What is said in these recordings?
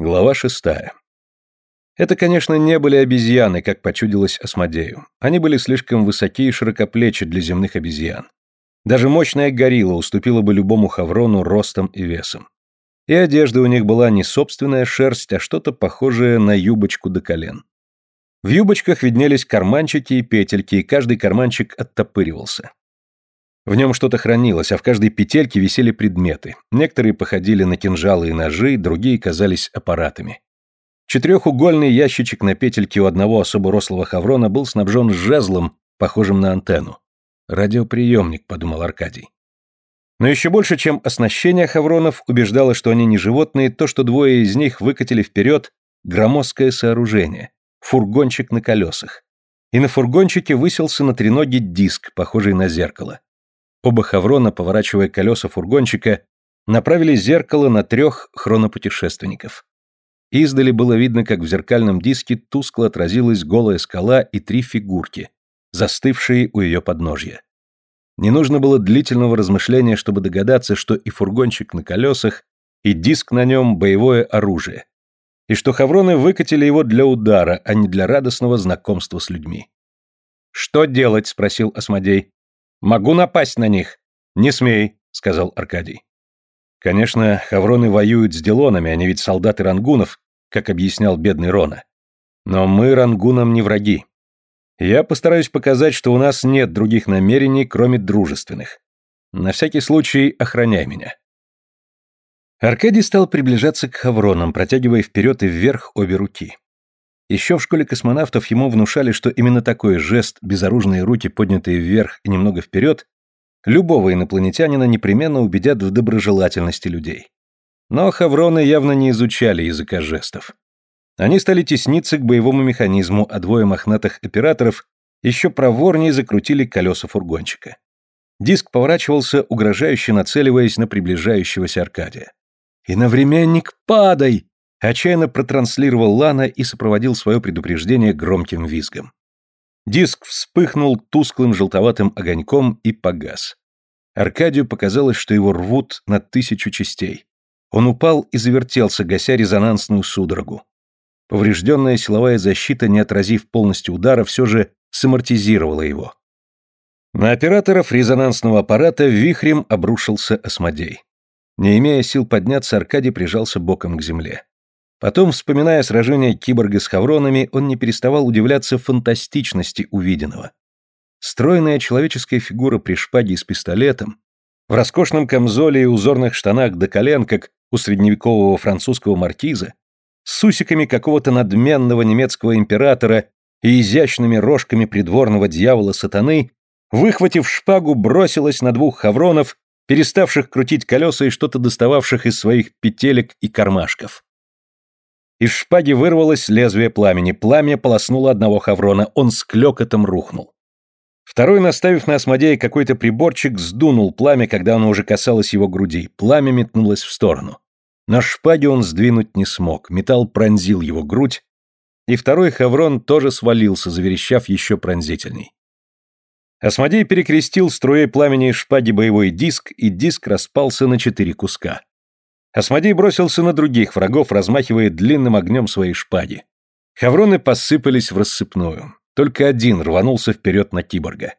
Глава шестая. Это, конечно, не были обезьяны, как почудилось Осмодею. Они были слишком высоки и широкоплечи для земных обезьян. Даже мощная горилла уступила бы любому хаврону ростом и весом. И одежда у них была не собственная шерсть, а что-то похожее на юбочку до колен. В юбочках виднелись карманчики и петельки, и каждый карманчик оттопыривался. В нем что-то хранилось, а в каждой петельке висели предметы. Некоторые походили на кинжалы и ножи, другие казались аппаратами. Четырехугольный ящичек на петельке у одного особо рослого хаврона был снабжен жезлом, похожим на антенну. «Радиоприемник», — подумал Аркадий. Но еще больше, чем оснащение хавронов, убеждало, что они не животные, то, что двое из них выкатили вперед громоздкое сооружение — фургончик на колесах. И на фургончике высился на треноге диск, похожий на зеркало. Оба хаврона, поворачивая колеса фургончика, направили зеркало на трех хронопутешественников. Издали было видно, как в зеркальном диске тускло отразилась голая скала и три фигурки, застывшие у ее подножья. Не нужно было длительного размышления, чтобы догадаться, что и фургончик на колесах, и диск на нем – боевое оружие, и что хавроны выкатили его для удара, а не для радостного знакомства с людьми. «Что делать?» – спросил Осмодей. Могу напасть на них. Не смей, сказал Аркадий. Конечно, хавроны воюют с делонами, они ведь солдаты рангунов, как объяснял бедный Рона. Но мы рангунам не враги. Я постараюсь показать, что у нас нет других намерений, кроме дружественных. На всякий случай охраняй меня. Аркадий стал приближаться к хавронам, протягивая вперед и вверх обе руки. Еще в школе космонавтов ему внушали, что именно такой жест, безоружные руки, поднятые вверх и немного вперед, любого инопланетянина непременно убедят в доброжелательности людей. Но хавроны явно не изучали языка жестов. Они стали тесниться к боевому механизму, а двое мохнатых операторов еще проворнее закрутили колеса фургончика. Диск поворачивался, угрожающе нацеливаясь на приближающегося Аркадия. «Иновременник, падай!» Отчаянно протранслировал Лана и сопроводил свое предупреждение громким визгом. Диск вспыхнул тусклым желтоватым огоньком и погас. Аркадию показалось, что его рвут на тысячу частей. Он упал и завертелся, гася резонансную судорогу. Поврежденная силовая защита, не отразив полностью удара, все же самортизировала его. На операторов резонансного аппарата вихрем обрушился осмодей. Не имея сил подняться, Аркадий прижался боком к земле. Потом, вспоминая сражение киборга с хавронами, он не переставал удивляться фантастичности увиденного. Стройная человеческая фигура при шпаге с пистолетом, в роскошном камзоле и узорных штанах до колен, как у средневекового французского маркиза, с усиками какого-то надменного немецкого императора и изящными рожками придворного дьявола сатаны, выхватив шпагу, бросилась на двух хавронов, переставших крутить колеса и что-то достававших из своих петелек и кармашков. Из шпаги вырвалось лезвие пламени, пламя полоснуло одного хаврона, он с клёкотом рухнул. Второй, наставив на осмодея какой-то приборчик, сдунул пламя, когда оно уже касалось его груди, пламя метнулось в сторону. На шпаге он сдвинуть не смог, металл пронзил его грудь, и второй хаврон тоже свалился, заверещав еще пронзительней. Осмодей перекрестил струей пламени шпаги боевой диск, и диск распался на четыре куска. Осмодей бросился на других врагов, размахивая длинным огнем своей шпаги. Хавроны посыпались в рассыпную. Только один рванулся вперед на киборга.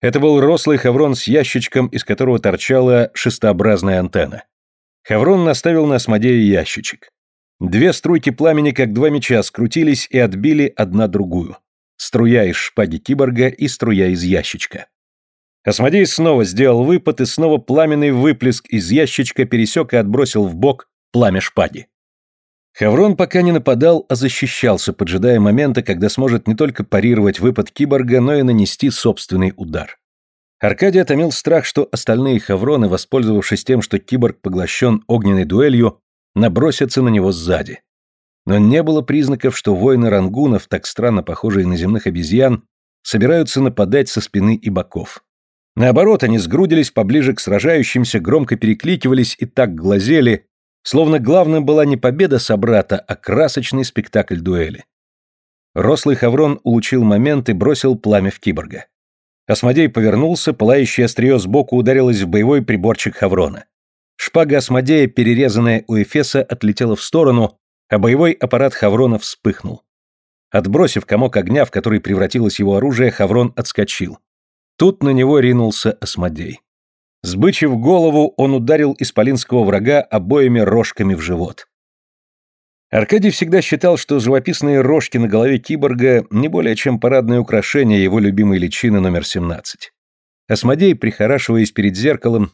Это был рослый хаврон с ящичком, из которого торчала шестообразная антенна. Хаврон наставил на Осмодея ящичек. Две струйки пламени, как два меча, скрутились и отбили одна другую. Струя из шпаги киборга и струя из ящичка. Осмодей снова сделал выпад, и снова пламенный выплеск из ящичка пересек и отбросил в бок пламя шпаги. Хаврон пока не нападал, а защищался, поджидая момента, когда сможет не только парировать выпад киборга, но и нанести собственный удар. Аркадий отомил страх, что остальные хавроны, воспользовавшись тем, что киборг поглощен огненной дуэлью, набросятся на него сзади. Но не было признаков, что воины рангунов, так странно похожие на земных обезьян, собираются нападать со спины и боков. Наоборот, они сгрудились поближе к сражающимся, громко перекликивались и так глазели, словно главным была не победа собрата, а красочный спектакль дуэли. Рослый Хаврон улучил момент и бросил пламя в киборга. Осмодей повернулся, пылающее острие сбоку ударилось в боевой приборчик Хаврона. Шпага Осмодея, перерезанная у Эфеса, отлетела в сторону, а боевой аппарат Хаврона вспыхнул. Отбросив комок огня, в который превратилось его оружие, Хаврон отскочил. Тут на него ринулся Осмодей. Сбычив голову, он ударил исполинского врага обоими рожками в живот. Аркадий всегда считал, что живописные рожки на голове киборга не более чем парадное украшение его любимой личины номер 17. Осмодей, прихорашиваясь перед зеркалом,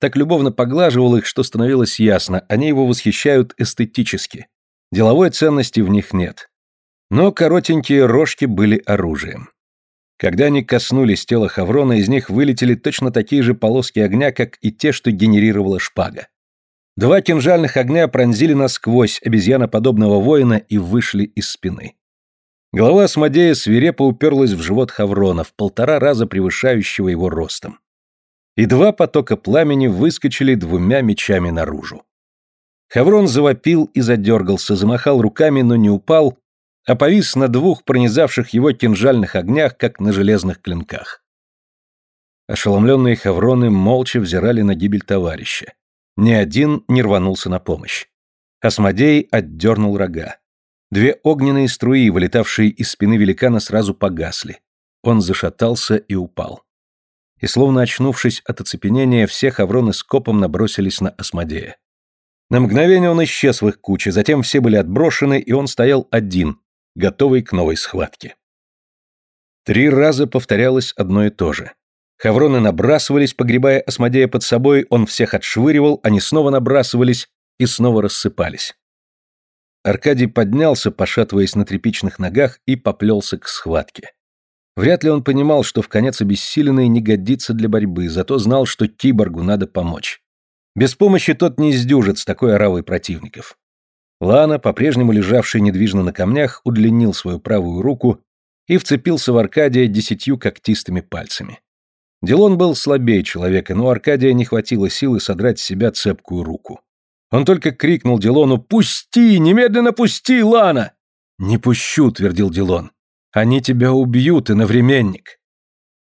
так любовно поглаживал их, что становилось ясно, они его восхищают эстетически. Деловой ценности в них нет. Но коротенькие рожки были оружием. Когда они коснулись тела Хаврона, из них вылетели точно такие же полоски огня, как и те, что генерировала шпага. Два кинжальных огня пронзили насквозь обезьяноподобного воина и вышли из спины. Голова Асмодея свирепо уперлась в живот Хаврона, в полтора раза превышающего его ростом. И два потока пламени выскочили двумя мечами наружу. Хаврон завопил и задергался, замахал руками, но не упал, а повис на двух пронизавших его кинжальных огнях, как на железных клинках. Ошеломленные хавроны молча взирали на гибель товарища. Ни один не рванулся на помощь. Осмодей отдернул рога. Две огненные струи, вылетавшие из спины великана, сразу погасли. Он зашатался и упал. И словно очнувшись от оцепенения, все хавроны скопом набросились на Осмодея. На мгновение он исчез в их куче, затем все были отброшены, и он стоял один, готовый к новой схватке. Три раза повторялось одно и то же. Хавроны набрасывались, погребая Осмодея под собой, он всех отшвыривал, они снова набрасывались и снова рассыпались. Аркадий поднялся, пошатываясь на тряпичных ногах, и поплелся к схватке. Вряд ли он понимал, что в конец обессиленный не годится для борьбы, зато знал, что киборгу надо помочь. Без помощи тот не сдюжит с такой оравой противников. Лана, по-прежнему лежавший недвижно на камнях, удлинил свою правую руку и вцепился в Аркадия десятью когтистыми пальцами. Дилон был слабее человека, но Аркадия не хватило силы содрать с себя цепкую руку. Он только крикнул Дилону «Пусти! Немедленно пусти, Лана!» «Не пущу», — твердил Дилон. «Они тебя убьют, иновременник!»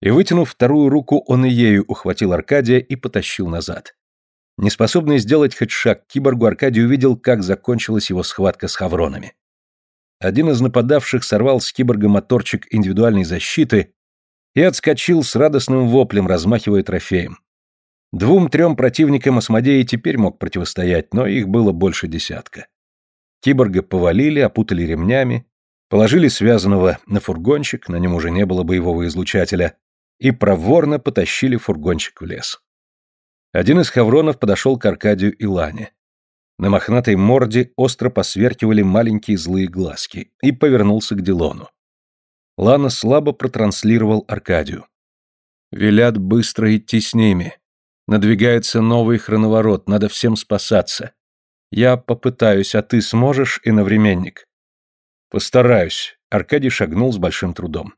И вытянув вторую руку, он и ею ухватил Аркадия и потащил назад. Неспособный сделать хоть шаг к киборгу, Аркадий увидел, как закончилась его схватка с хавронами. Один из нападавших сорвал с киборга моторчик индивидуальной защиты и отскочил с радостным воплем, размахивая трофеем. Двум-трем противникам Осмодея теперь мог противостоять, но их было больше десятка. Киборга повалили, опутали ремнями, положили связанного на фургончик, на нем уже не было боевого излучателя, и проворно потащили фургончик в лес. Один из хавронов подошел к Аркадию и Лане. На мохнатой морде остро посверкивали маленькие злые глазки и повернулся к Дилону. Лана слабо протранслировал Аркадию. «Велят быстро идти с ними. Надвигается новый хроноворот, надо всем спасаться. Я попытаюсь, а ты сможешь, иновременник?» «Постараюсь», — Аркадий шагнул с большим трудом.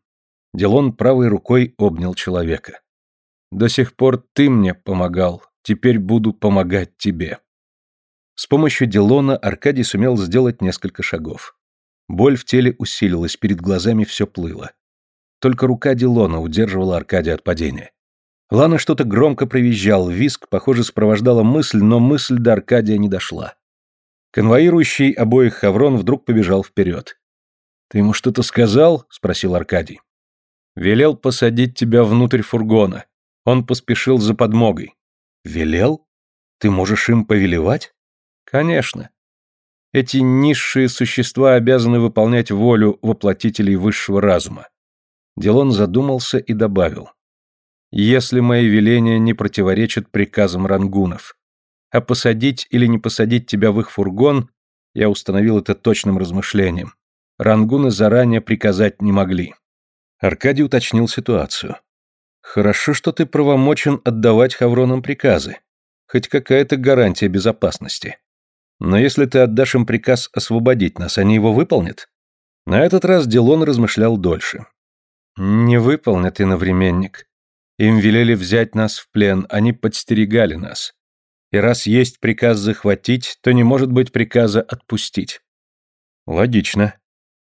Дилон правой рукой обнял человека. До сих пор ты мне помогал, теперь буду помогать тебе. С помощью Делона Аркадий сумел сделать несколько шагов. Боль в теле усилилась, перед глазами все плыло. Только рука Делона удерживала Аркадия от падения. Лана что-то громко провизжал, виск, похоже, сопровождала мысль, но мысль до Аркадия не дошла. Конвоирующий обоих Хаврон вдруг побежал вперед. «Ты ему что-то сказал?» — спросил Аркадий. «Велел посадить тебя внутрь фургона. Он поспешил за подмогой. Велел? Ты можешь им повелевать? Конечно. Эти низшие существа обязаны выполнять волю воплотителей высшего разума. Делон задумался и добавил. Если мои веления не противоречат приказам рангунов. А посадить или не посадить тебя в их фургон, я установил это точным размышлением. Рангуны заранее приказать не могли. Аркадий уточнил ситуацию. Хорошо, что ты правомочен отдавать хавронам приказы. Хоть какая-то гарантия безопасности. Но если ты отдашь им приказ освободить нас, они его выполнят? На этот раз Дилон размышлял дольше. Не выполнят, иновременник. Им велели взять нас в плен, они подстерегали нас. И раз есть приказ захватить, то не может быть приказа отпустить. Логично.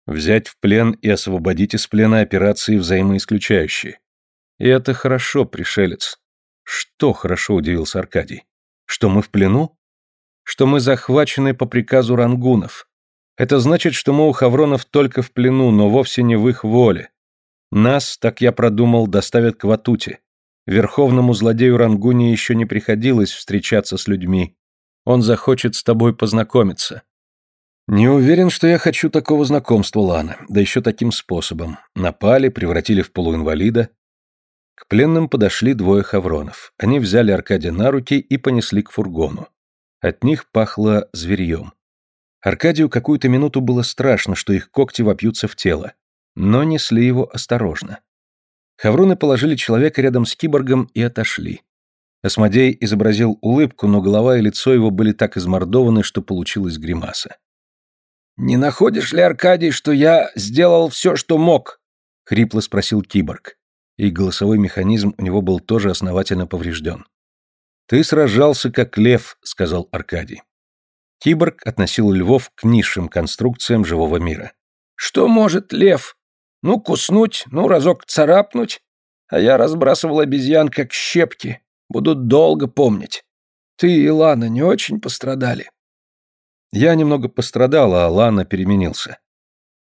Взять в плен и освободить из плена операции взаимоисключающие. И это хорошо, пришелец. Что хорошо, удивился Аркадий. Что мы в плену? Что мы захвачены по приказу рангунов. Это значит, что мы у Хавронов только в плену, но вовсе не в их воле. Нас, так я продумал, доставят к Ватуте. Верховному злодею Рангуни еще не приходилось встречаться с людьми. Он захочет с тобой познакомиться. Не уверен, что я хочу такого знакомства, Лана, да еще таким способом. Напали, превратили в полуинвалида. Пленным подошли двое хавронов. Они взяли Аркадия на руки и понесли к фургону. От них пахло зверьем. Аркадию какую-то минуту было страшно, что их когти вопьются в тело, но несли его осторожно. Хавроны положили человека рядом с киборгом и отошли. Осмодей изобразил улыбку, но голова и лицо его были так измордованы, что получилась гримаса. «Не находишь ли, Аркадий, что я сделал все, что мог?» — хрипло спросил киборг. И голосовой механизм у него был тоже основательно поврежден. «Ты сражался как лев», — сказал Аркадий. Киборг относил львов к низшим конструкциям живого мира. «Что может лев? Ну, куснуть, ну, разок царапнуть. А я разбрасывал обезьян как щепки. Будут долго помнить. Ты и Лана не очень пострадали». Я немного пострадал, а Лана переменился.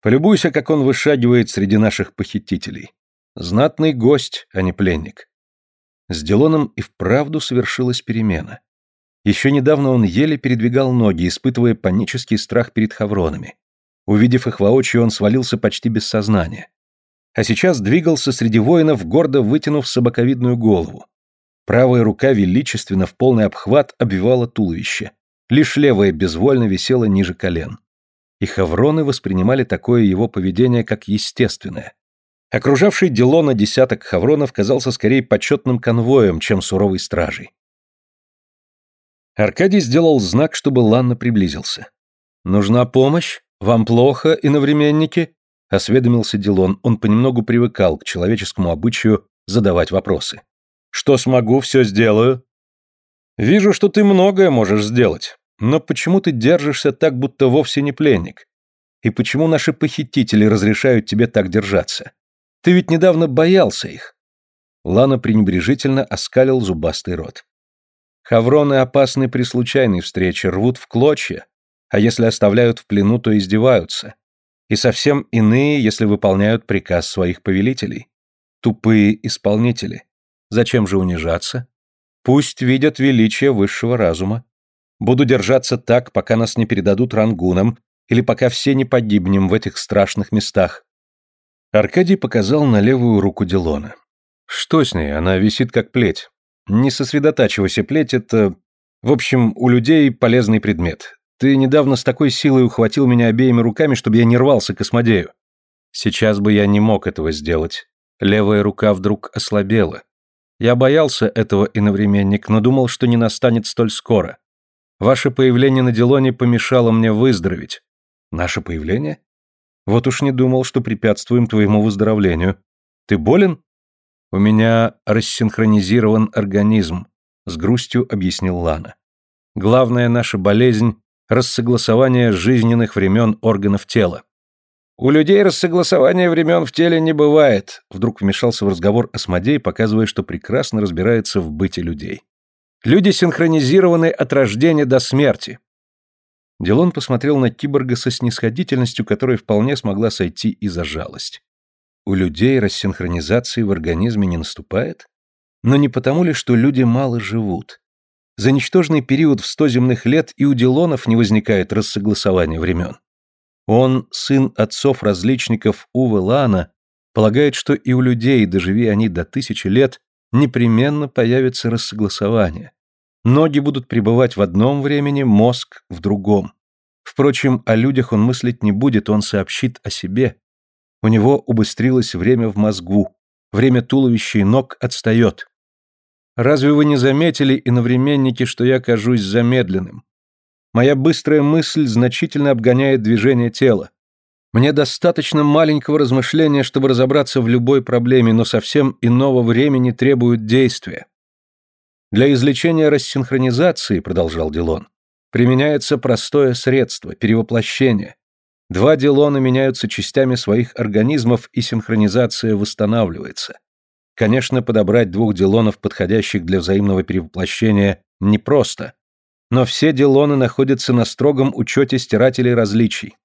Полюбуйся, как он вышагивает среди наших похитителей. Знатный гость, а не пленник. С Делоном и вправду совершилась перемена. Еще недавно он еле передвигал ноги, испытывая панический страх перед хавронами. Увидев их воочию, он свалился почти без сознания. А сейчас двигался среди воинов, гордо вытянув собаковидную голову. Правая рука величественно в полный обхват обвивала туловище. Лишь левая безвольно висела ниже колен. И хавроны воспринимали такое его поведение как естественное. Окружавший Делона десяток хавронов казался скорее почетным конвоем, чем суровой стражей. Аркадий сделал знак, чтобы Ланна приблизился. «Нужна помощь? Вам плохо, иновременники?» — осведомился Дилон. Он понемногу привыкал к человеческому обычаю задавать вопросы. «Что смогу, все сделаю». «Вижу, что ты многое можешь сделать. Но почему ты держишься так, будто вовсе не пленник? И почему наши похитители разрешают тебе так держаться? Ты ведь недавно боялся их». Лана пренебрежительно оскалил зубастый рот. Хавроны опасны при случайной встрече, рвут в клочья, а если оставляют в плену, то издеваются. И совсем иные, если выполняют приказ своих повелителей. Тупые исполнители. Зачем же унижаться? Пусть видят величие высшего разума. Буду держаться так, пока нас не передадут рангунам, или пока все не погибнем в этих страшных местах. Аркадий показал на левую руку Дилона. Что с ней? Она висит как плеть. Не сосредотачивайся, плеть — это... В общем, у людей полезный предмет. Ты недавно с такой силой ухватил меня обеими руками, чтобы я не рвался к космодею. Сейчас бы я не мог этого сделать. Левая рука вдруг ослабела. Я боялся этого иновременник, но думал, что не настанет столь скоро. Ваше появление на Делоне помешало мне выздороветь. Наше появление? Вот уж не думал, что препятствуем твоему выздоровлению. Ты болен? «У меня рассинхронизирован организм», — с грустью объяснил Лана. «Главная наша болезнь — рассогласование жизненных времен органов тела». «У людей рассогласования времен в теле не бывает», — вдруг вмешался в разговор Осмодей, показывая, что прекрасно разбирается в быте людей. «Люди синхронизированы от рождения до смерти». Дилон посмотрел на киборга со снисходительностью, которая вполне смогла сойти и за жалость. У людей рассинхронизации в организме не наступает? Но не потому ли, что люди мало живут? За ничтожный период в сто земных лет и у Дилонов не возникает рассогласования времен. Он, сын отцов-различников Увы Лана, полагает, что и у людей, доживи они до тысячи лет, непременно появится рассогласование. Ноги будут пребывать в одном времени, мозг в другом. Впрочем, о людях он мыслить не будет, он сообщит о себе. У него убыстрилось время в мозгу, время туловища и ног отстает. Разве вы не заметили, иновременники, что я кажусь замедленным? Моя быстрая мысль значительно обгоняет движение тела. Мне достаточно маленького размышления, чтобы разобраться в любой проблеме, но совсем иного времени требуют действия. Для излечения рассинхронизации, продолжал Дилон, применяется простое средство – перевоплощение. Два Дилона меняются частями своих организмов, и синхронизация восстанавливается. Конечно, подобрать двух Дилонов, подходящих для взаимного перевоплощения, непросто. Но все Дилоны находятся на строгом учете стирателей различий.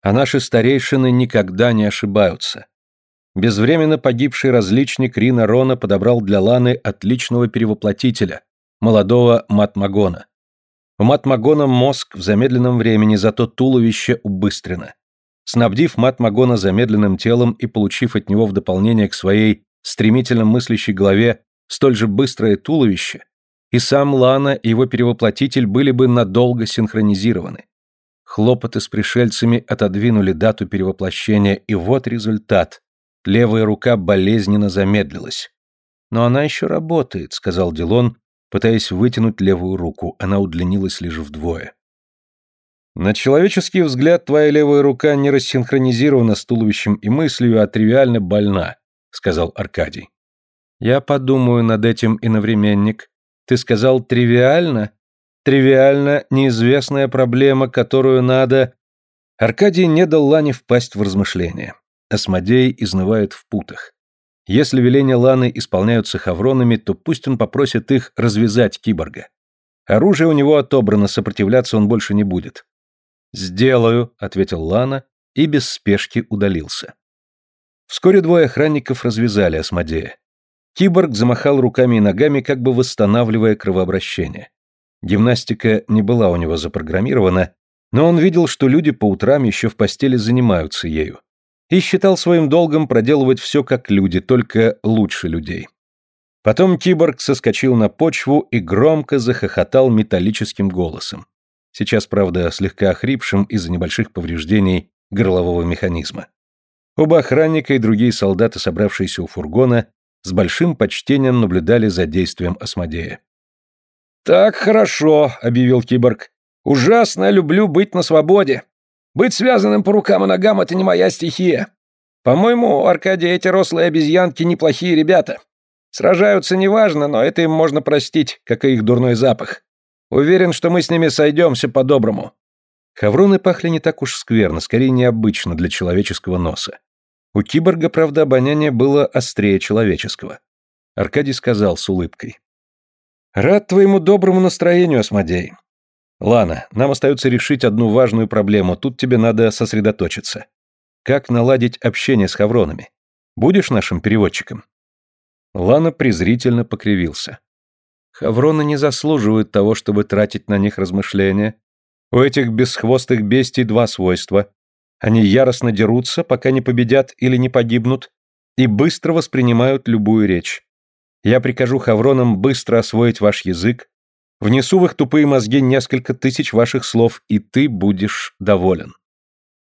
А наши старейшины никогда не ошибаются. Безвременно погибший различник Рина Рона подобрал для Ланы отличного перевоплотителя, молодого Матмагона. У Матмагона мозг в замедленном времени, зато туловище убыстрено. Снабдив Матмагона замедленным телом и получив от него в дополнение к своей стремительно мыслящей голове столь же быстрое туловище, и сам Лана и его перевоплотитель были бы надолго синхронизированы. Хлопоты с пришельцами отодвинули дату перевоплощения, и вот результат. Левая рука болезненно замедлилась. «Но она еще работает», — сказал Дилон, пытаясь вытянуть левую руку. Она удлинилась лишь вдвое. На человеческий взгляд твоя левая рука не рассинхронизирована с туловищем и мыслью, а тривиально больна, сказал Аркадий. Я подумаю над этим, иновременник. Ты сказал тривиально? Тривиально неизвестная проблема, которую надо... Аркадий не дал Лане впасть в размышления. Осмодей изнывает в путах. Если веления Ланы исполняются хавронами, то пусть он попросит их развязать киборга. Оружие у него отобрано, сопротивляться он больше не будет. «Сделаю», — ответил Лана и без спешки удалился. Вскоре двое охранников развязали Осмодея. Киборг замахал руками и ногами, как бы восстанавливая кровообращение. Гимнастика не была у него запрограммирована, но он видел, что люди по утрам еще в постели занимаются ею. И считал своим долгом проделывать все как люди, только лучше людей. Потом киборг соскочил на почву и громко захохотал металлическим голосом. Сейчас, правда, слегка охрипшим из-за небольших повреждений горлового механизма. Оба охранника и другие солдаты, собравшиеся у фургона, с большим почтением наблюдали за действием Осмодея. «Так хорошо», — объявил киборг. «Ужасно люблю быть на свободе. Быть связанным по рукам и ногам — это не моя стихия. По-моему, Аркадий, эти рослые обезьянки неплохие ребята. Сражаются неважно, но это им можно простить, как и их дурной запах. Уверен, что мы с ними сойдемся по-доброму». Хавроны пахли не так уж скверно, скорее необычно для человеческого носа. У киборга, правда, обоняние было острее человеческого. Аркадий сказал с улыбкой. «Рад твоему доброму настроению, Осмодей. Лана, нам остается решить одну важную проблему, тут тебе надо сосредоточиться. Как наладить общение с хавронами? Будешь нашим переводчиком?» Лана презрительно покривился. Хавроны не заслуживают того, чтобы тратить на них размышления. У этих бесхвостых бестий два свойства. Они яростно дерутся, пока не победят или не погибнут, и быстро воспринимают любую речь. Я прикажу хавронам быстро освоить ваш язык, внесу в их тупые мозги несколько тысяч ваших слов, и ты будешь доволен.